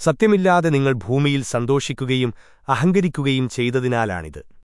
സത്യമില്ലാതെ നിങ്ങൾ ഭൂമിയിൽ സന്തോഷിക്കുകയും അഹങ്കരിക്കുകയും ചെയ്തതിനാലാണിത്.